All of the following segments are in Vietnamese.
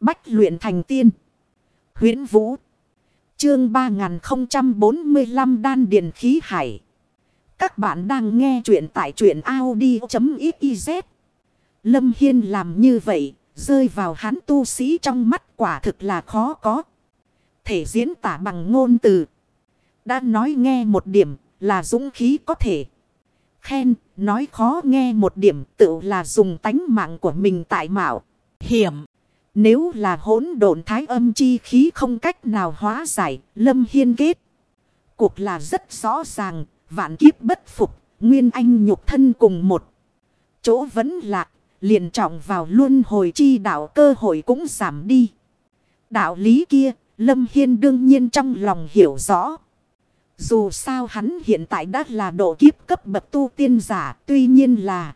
Bách luyện thành tiên. huyễn Vũ. Chương 3045 Đan Điền Khí Hải. Các bạn đang nghe truyện tại truyện Audi.xyz. Lâm Hiên làm như vậy, rơi vào hắn tu sĩ trong mắt quả thực là khó có. Thể diễn tả bằng ngôn từ. Đã nói nghe một điểm là dũng khí có thể. Khen, nói khó nghe một điểm tự là dùng tánh mạng của mình tại mạo. Hiểm. Nếu là hỗn độn thái âm chi khí không cách nào hóa giải, lâm hiên kết. Cuộc là rất rõ ràng, vạn kiếp bất phục, nguyên anh nhục thân cùng một. Chỗ vẫn lạc, liền trọng vào luôn hồi chi đạo cơ hội cũng giảm đi. Đạo lý kia, lâm hiên đương nhiên trong lòng hiểu rõ. Dù sao hắn hiện tại đã là độ kiếp cấp bậc tu tiên giả, tuy nhiên là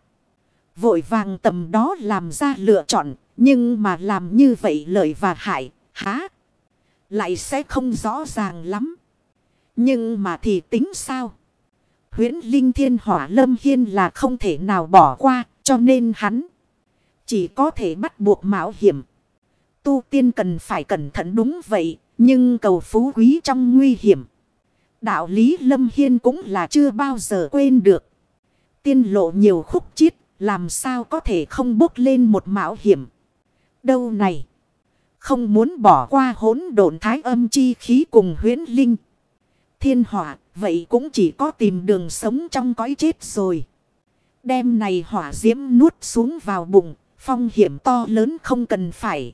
vội vàng tầm đó làm ra lựa chọn, nhưng mà làm như vậy lợi và hại, há, lại sẽ không rõ ràng lắm. Nhưng mà thì tính sao? huyễn linh thiên hỏa lâm hiên là không thể nào bỏ qua, cho nên hắn chỉ có thể bắt buộc mạo hiểm. Tu tiên cần phải cẩn thận đúng vậy, nhưng cầu phú quý trong nguy hiểm. Đạo lý Lâm Hiên cũng là chưa bao giờ quên được. Tiên lộ nhiều khúc chiết, làm sao có thể không bốc lên một mạo hiểm. Đâu này, không muốn bỏ qua hỗn độn thái âm chi khí cùng huyến linh. Thiên hỏa, vậy cũng chỉ có tìm đường sống trong cõi chết rồi. Đêm này hỏa diễm nuốt xuống vào bụng, phong hiểm to lớn không cần phải.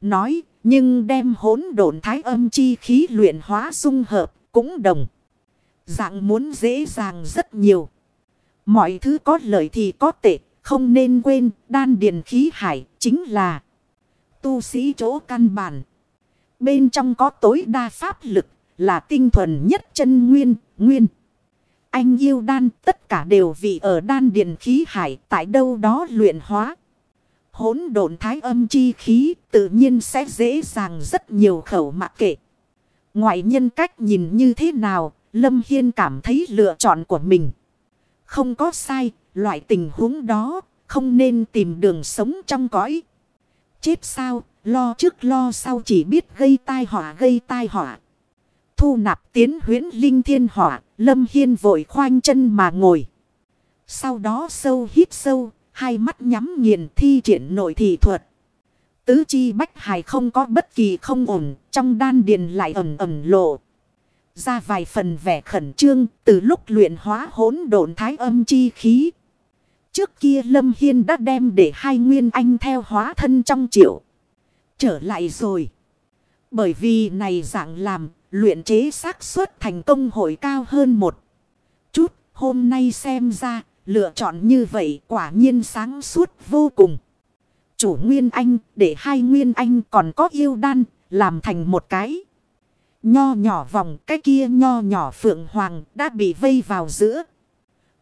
Nói, nhưng đem hỗn độn thái âm chi khí luyện hóa dung hợp, cũng đồng. Dạng muốn dễ dàng rất nhiều. Mọi thứ có lợi thì có tệ, không nên quên đan điền khí hải chính là tu sĩ chỗ căn bản. Bên trong có tối đa pháp lực là tinh thuần nhất chân nguyên, nguyên. Anh yêu đan tất cả đều vị ở đan điện khí hải tại đâu đó luyện hóa. Hốn độn thái âm chi khí tự nhiên sẽ dễ dàng rất nhiều khẩu mặc kệ. Ngoại nhân cách nhìn như thế nào, Lâm Hiên cảm thấy lựa chọn của mình. Không có sai, loại tình huống đó, không nên tìm đường sống trong cõi. Chết sao, lo trước lo sau chỉ biết gây tai họa gây tai họa. Thu nạp tiến huyến linh thiên họa, Lâm Hiên vội khoanh chân mà ngồi. Sau đó sâu hít sâu, hai mắt nhắm nghiền thi triển nội thị thuật. Tứ chi bách hài không có bất kỳ không ổn, trong đan điền lại ẩm ẩm lộ. Ra vài phần vẻ khẩn trương từ lúc luyện hóa hỗn độn thái âm chi khí. Trước kia Lâm Hiên đã đem để hai nguyên anh theo hóa thân trong triệu. Trở lại rồi. Bởi vì này dạng làm, luyện chế xác suất thành công hội cao hơn một chút. Hôm nay xem ra, lựa chọn như vậy quả nhiên sáng suốt vô cùng chủ Nguyên Anh, để hai Nguyên Anh còn có yêu đan, làm thành một cái. Nho nhỏ vòng cái kia nho nhỏ Phượng Hoàng đã bị vây vào giữa.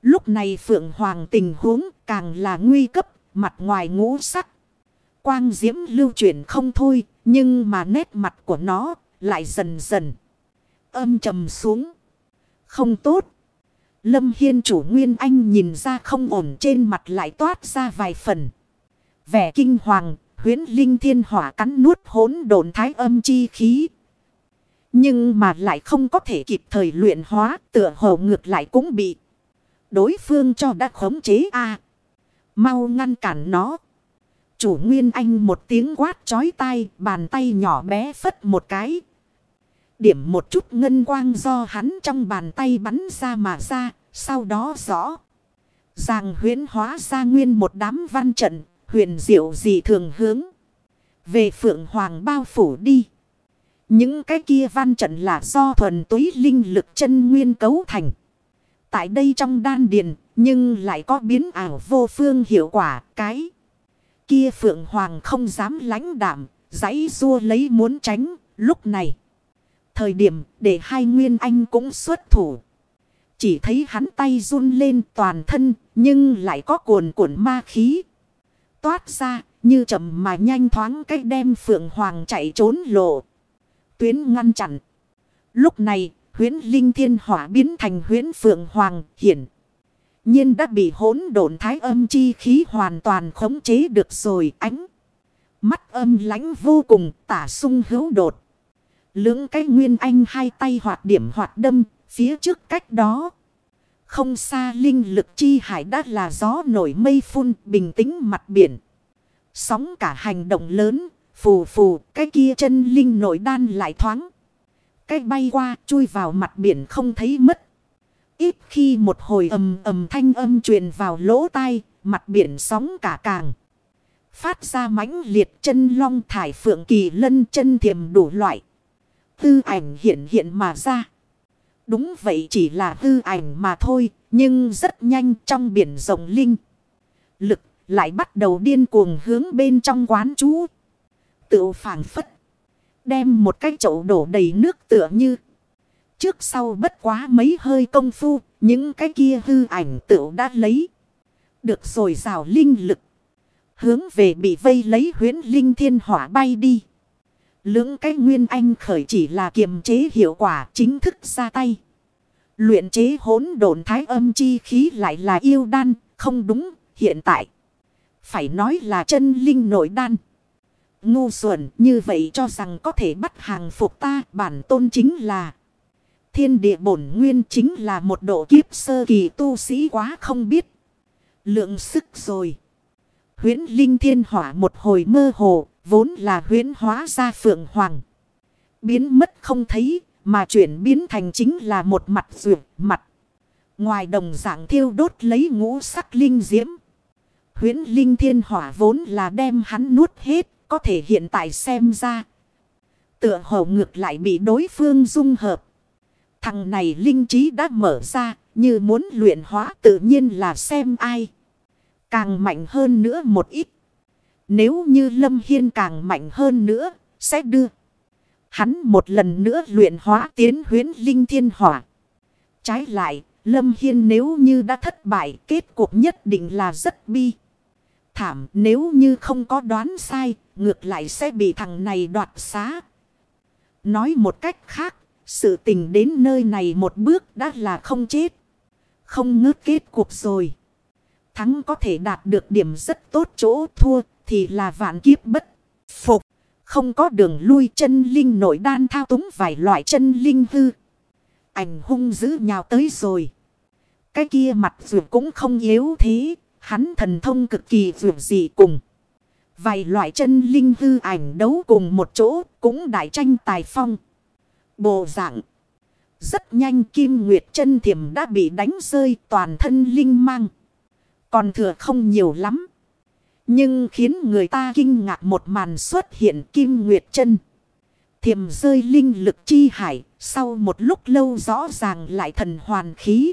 Lúc này Phượng Hoàng tình huống càng là nguy cấp, mặt ngoài ngũ sắc. Quang diễm lưu chuyển không thôi, nhưng mà nét mặt của nó lại dần dần âm trầm xuống. Không tốt. Lâm Hiên chủ Nguyên Anh nhìn ra không ổn trên mặt lại toát ra vài phần. Vẻ kinh hoàng, huyến linh thiên hỏa cắn nuốt hỗn độn thái âm chi khí. Nhưng mà lại không có thể kịp thời luyện hóa, tựa hồ ngược lại cũng bị. Đối phương cho đã khống chế a Mau ngăn cản nó. Chủ Nguyên Anh một tiếng quát chói tai, bàn tay nhỏ bé phất một cái. Điểm một chút ngân quang do hắn trong bàn tay bắn ra mà ra, sau đó rõ. Giàng huyến hóa ra nguyên một đám văn trận huyền diệu gì thường hướng. Về phượng hoàng bao phủ đi. Những cái kia văn trận là do thuần túy linh lực chân nguyên cấu thành. Tại đây trong đan điền, nhưng lại có biến ảo vô phương hiệu quả cái. Kia phượng hoàng không dám lãnh đảm, giấy rua lấy muốn tránh, lúc này. Thời điểm để hai nguyên anh cũng xuất thủ. Chỉ thấy hắn tay run lên toàn thân, nhưng lại có cuồn cuộn ma khí toát ra, như chậm mà nhanh thoáng cách đem Phượng Hoàng chạy trốn lộ. Tuyến ngăn chặn. Lúc này, huyến linh thiên hỏa biến thành huyến Phượng Hoàng hiển. nhiên đã bị hỗn độn thái âm chi khí hoàn toàn khống chế được rồi ánh. Mắt âm lãnh vô cùng tả sung hữu đột. Lưỡng cái nguyên anh hai tay hoạt điểm hoạt đâm phía trước cách đó. Không xa linh lực chi hải đã là gió nổi mây phun bình tĩnh mặt biển. Sóng cả hành động lớn, phù phù, cái kia chân linh nổi đan lại thoáng cách bay qua, chui vào mặt biển không thấy mất. Ít khi một hồi ầm ầm thanh âm truyền vào lỗ tai, mặt biển sóng cả càng. Phát ra mãnh liệt chân long thải phượng kỳ lân chân thiềm đủ loại. Tư ảnh hiện hiện mà ra. Đúng vậy chỉ là tư ảnh mà thôi, nhưng rất nhanh trong biển rộng linh. Lực lại bắt đầu điên cuồng hướng bên trong quán chú. Tự phản phất. Đem một cái chậu đổ đầy nước tựa như. Trước sau bất quá mấy hơi công phu. Những cái kia hư ảnh tự đã lấy. Được rồi rào linh lực. Hướng về bị vây lấy huyến linh thiên hỏa bay đi. Lưỡng cái nguyên anh khởi chỉ là kiềm chế hiệu quả chính thức ra tay. Luyện chế hỗn độn thái âm chi khí lại là yêu đan, không đúng, hiện tại. Phải nói là chân linh nội đan. Ngu xuẩn như vậy cho rằng có thể bắt hàng phục ta bản tôn chính là. Thiên địa bổn nguyên chính là một độ kiếp sơ kỳ tu sĩ quá không biết. Lượng sức rồi. Huyễn linh thiên hỏa một hồi mơ hồ, vốn là huyễn hóa ra phượng hoàng. Biến mất không thấy, mà chuyển biến thành chính là một mặt rượu mặt. Ngoài đồng dạng thiêu đốt lấy ngũ sắc linh diễm. Huyễn linh thiên hỏa vốn là đem hắn nuốt hết, có thể hiện tại xem ra. Tựa hồ ngược lại bị đối phương dung hợp. Thằng này linh trí đã mở ra, như muốn luyện hóa tự nhiên là xem ai. Càng mạnh hơn nữa một ít. Nếu như Lâm Hiên càng mạnh hơn nữa, sẽ đưa. Hắn một lần nữa luyện hóa tiến huyến linh thiên hỏa. Trái lại, Lâm Hiên nếu như đã thất bại, kết cục nhất định là rất bi. Thảm nếu như không có đoán sai, ngược lại sẽ bị thằng này đoạt xá. Nói một cách khác, sự tình đến nơi này một bước đã là không chết. Không ngớt kết cuộc rồi. Thắng có thể đạt được điểm rất tốt chỗ thua thì là vạn kiếp bất phục. Không có đường lui chân linh nội đan thao túng vài loại chân linh hư. Ảnh hung dữ nhào tới rồi. Cái kia mặt dù cũng không yếu thế. Hắn thần thông cực kỳ dù dị cùng. Vài loại chân linh hư ảnh đấu cùng một chỗ cũng đại tranh tài phong. Bộ dạng. Rất nhanh Kim Nguyệt chân thiểm đã bị đánh rơi, toàn thân linh mang. Còn thừa không nhiều lắm. Nhưng khiến người ta kinh ngạc một màn xuất hiện Kim Nguyệt chân. Thiểm rơi linh lực chi hải. Sau một lúc lâu rõ ràng lại thần hoàn khí.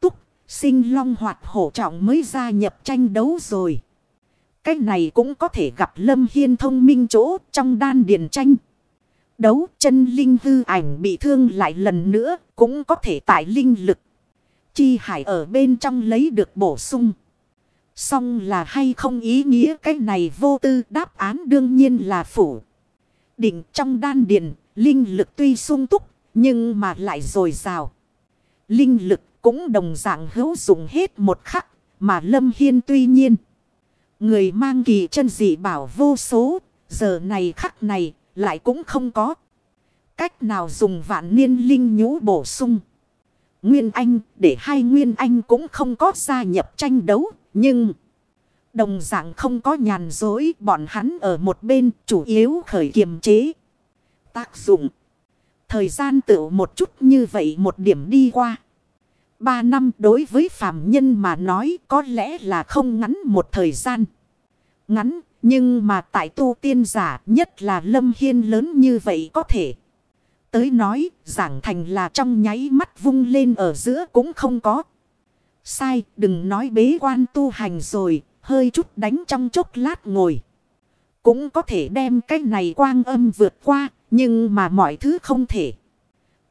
Túc, sinh long hoạt hổ trọng mới gia nhập tranh đấu rồi. Cái này cũng có thể gặp Lâm Hiên thông minh chỗ trong đan điền tranh. Đấu chân linh hư ảnh bị thương lại lần nữa cũng có thể tại linh lực. Chi hải ở bên trong lấy được bổ sung. Xong là hay không ý nghĩa cái này vô tư đáp án đương nhiên là phủ. Định trong đan điền, linh lực tuy sung túc, nhưng mà lại dồi dào. Linh lực cũng đồng dạng hữu dụng hết một khắc, mà Lâm Hiên tuy nhiên. Người mang kỳ chân dị bảo vô số, giờ này khắc này lại cũng không có. Cách nào dùng vạn niên linh nhũ bổ sung. Nguyên Anh để hai Nguyên Anh cũng không có gia nhập tranh đấu. Nhưng đồng dạng không có nhàn dối bọn hắn ở một bên chủ yếu khởi kiềm chế. Tác dụng. Thời gian tự một chút như vậy một điểm đi qua. Ba năm đối với phạm nhân mà nói có lẽ là không ngắn một thời gian. Ngắn, nhưng mà tại tu tiên giả, nhất là lâm hiên lớn như vậy có thể. Tới nói, giảng thành là trong nháy mắt vung lên ở giữa cũng không có. Sai, đừng nói bế quan tu hành rồi, hơi chút đánh trong chốc lát ngồi. Cũng có thể đem cái này quang âm vượt qua, nhưng mà mọi thứ không thể.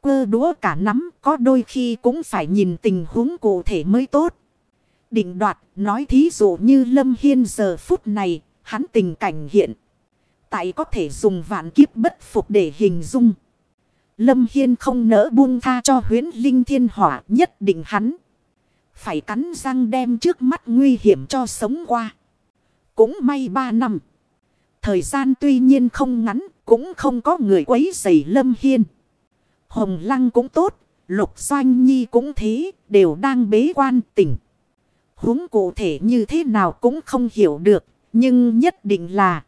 Cơ đúa cả nắm có đôi khi cũng phải nhìn tình huống cụ thể mới tốt. Định đoạt nói thí dụ như Lâm Hiên giờ phút này hắn tình cảnh hiện. Tại có thể dùng vạn kiếp bất phục để hình dung. Lâm Hiên không nỡ buông tha cho huyến linh thiên hỏa nhất định hắn. Phải cắn răng đem trước mắt nguy hiểm cho sống qua. Cũng may ba năm. Thời gian tuy nhiên không ngắn, cũng không có người quấy rầy Lâm Hiên. Hồng Lăng cũng tốt, Lục Doanh Nhi cũng thế, đều đang bế quan tỉnh. huống cụ thể như thế nào cũng không hiểu được, nhưng nhất định là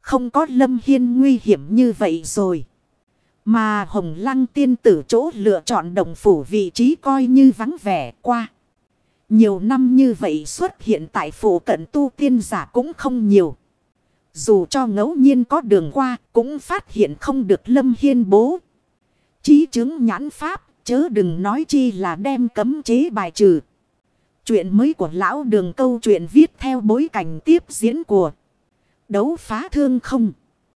không có Lâm Hiên nguy hiểm như vậy rồi. Mà Hồng Lăng tiên tử chỗ lựa chọn đồng phủ vị trí coi như vắng vẻ qua. Nhiều năm như vậy xuất hiện tại phủ cận tu tiên giả cũng không nhiều. Dù cho ngẫu nhiên có đường qua cũng phát hiện không được Lâm Hiên bố. Chí chứng nhãn pháp, chớ đừng nói chi là đem cấm chế bài trừ. Chuyện mới của lão đường câu chuyện viết theo bối cảnh tiếp diễn của đấu phá thương không.